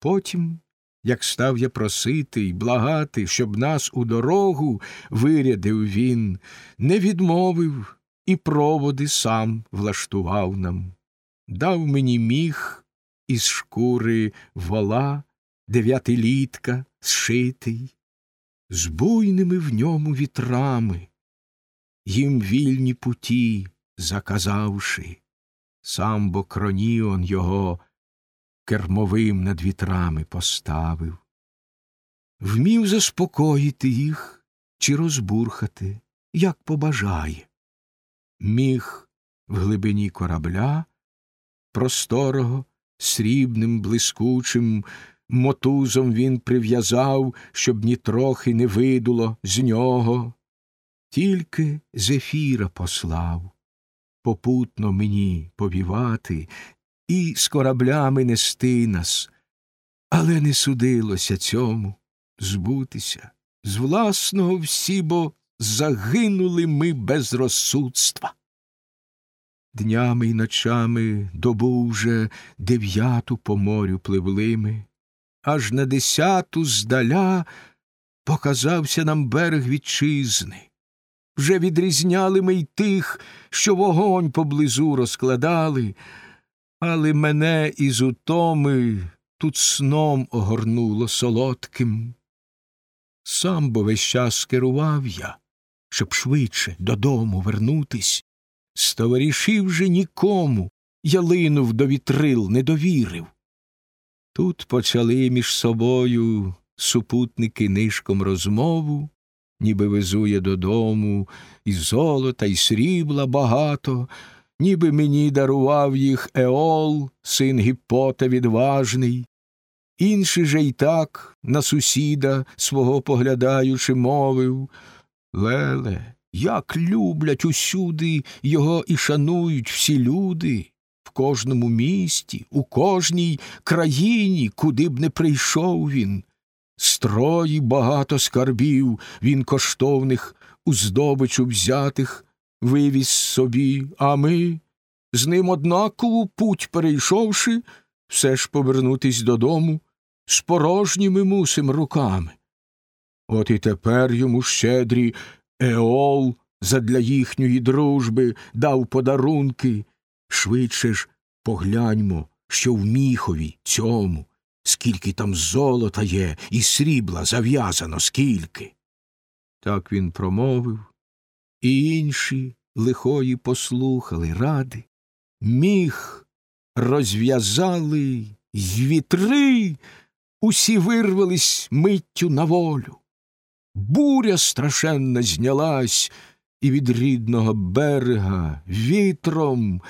Потім, як став я просити й благати, щоб нас у дорогу вирядив він, не відмовив і проводи сам влаштував нам, дав мені міг із шкури вола, дев'ятилітка зшитий, з буйними в ньому вітрами, їм вільні путі заказавши, сам бо кроніон його кермовим над вітрами поставив, вмів заспокоїти їх чи розбурхати, як побажає, міг в глибині корабля просторого, срібним, блискучим мотузом він прив'язав, щоб нітрохи не видуло з нього, тільки зефіра послав, попутно мені повівати і з кораблями нести нас, але не судилося цьому збутися. З власного всі, бо загинули ми без розсудства. Днями й ночами добу вже дев'яту по морю пливли ми, аж на десяту здаля показався нам берег вітчизни. Вже відрізняли ми й тих, що вогонь поблизу розкладали, але мене із утоми тут сном огорнуло солодким. Сам бо весь час керував я, щоб швидше додому вернутись, з товаришів же нікому я линув до вітрил, не довірив. Тут почали між собою супутники нишком розмову, ніби везує додому і золота, і срібла багато, ніби мені дарував їх Еол, син Гіппота відважний. Інший же й так на сусіда свого поглядаючи, мовив Леле, як люблять усюди його і шанують всі люди, в кожному місті, у кожній країні, куди б не прийшов він. Строї багато скарбів він коштовних у здобичу взятих вивіз собі, а ми, з ним однакову путь перейшовши, все ж повернутись додому з порожніми мусим руками. От і тепер йому щедрі Еол задля їхньої дружби дав подарунки. Швидше ж погляньмо, що в міхові цьому, скільки там золота є, і срібла зав'язано, скільки. Так він промовив, і інші лихої послухали ради. Міг розв'язали й вітри, усі вирвались миттю на волю. Буря страшенна знялась, і від рідного берега вітром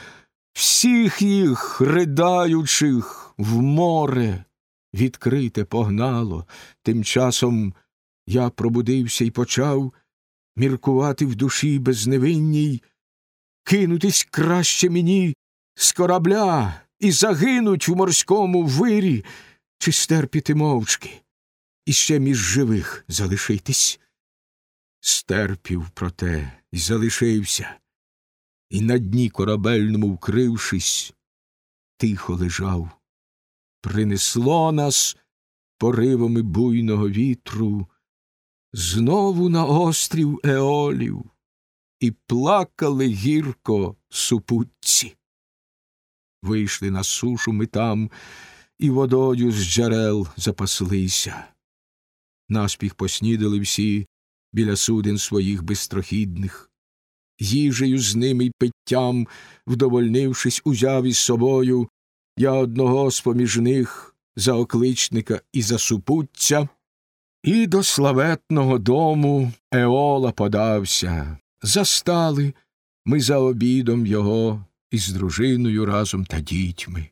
всіх їх, ридаючих, в море відкрите погнало. Тим часом я пробудився і почав міркувати в душі безневинній, кинутись краще мені з корабля і загинуть в морському вирі, чи стерпіти мовчки, і ще між живих залишитись. Стерпів, проте, і залишився, і на дні корабельному вкрившись, тихо лежав. Принесло нас поривами буйного вітру знову на острів Еолів, і плакали гірко супутці. Вийшли на сушу ми там, і водою з джерел запаслися. Наспіх поснідали всі біля суден своїх безстрохідних, їжею з ними й питтям, вдовольнившись, узяв із собою я одного з поміж них за окличника і за супутця, і до славетного дому Еола подався. Застали ми за обідом його із дружиною разом та дітьми.